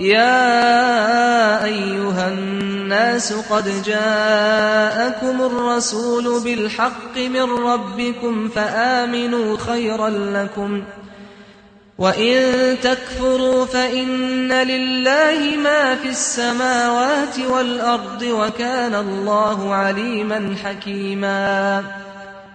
يا أيها الناس قد جاءكم الرسول بالحق من ربكم فآمنوا خيرا لكم وَإِن تَكْفُرُوا فَإِنَّ لِلَّهِ مَا فِي السَّمَاوَاتِ وَالْأَرْضِ وَكَانَ اللَّهُ عَلِيمًا حَكِيمًا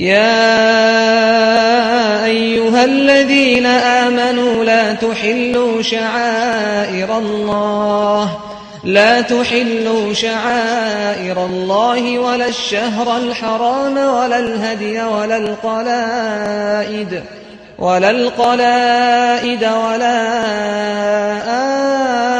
يا أيها الذين آمنوا لا تحلوا شعائر الله لا تحلوا شعائر الله ولا الشهر الحرام ولا الهدي ولا القلائد ولا القلائد ولا آه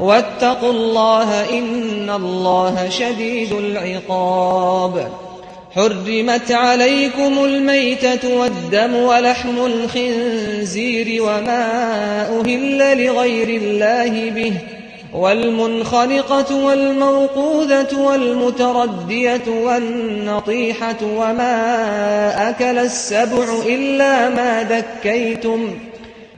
واتقوا الله إن الله شديد العقاب. حرمت عليكم الميتة والدم ولحم الخنزير وما أهل لغير الله به. والمنخلقة والموقوذة والمتردية والنطيحة وما أكل السبع إلا ما ذكيتم.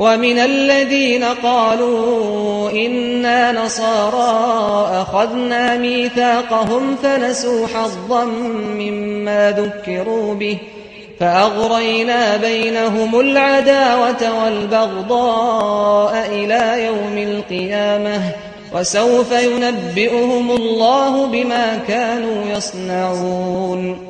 ومن الذين قالوا إنا نصارى أخذنا ميثاقهم فنسوا حظا مما ذكروا به فأغرينا بينهم العداوة والبغضاء إلى يوم القيامة وسوف ينبئهم الله بما كانوا يصنعون